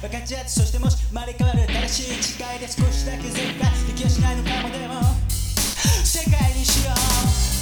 分かち合ってそしてもし生まれ変わる新しい誓いで少しだけ絶対できやしないのかもでも世界にしよう。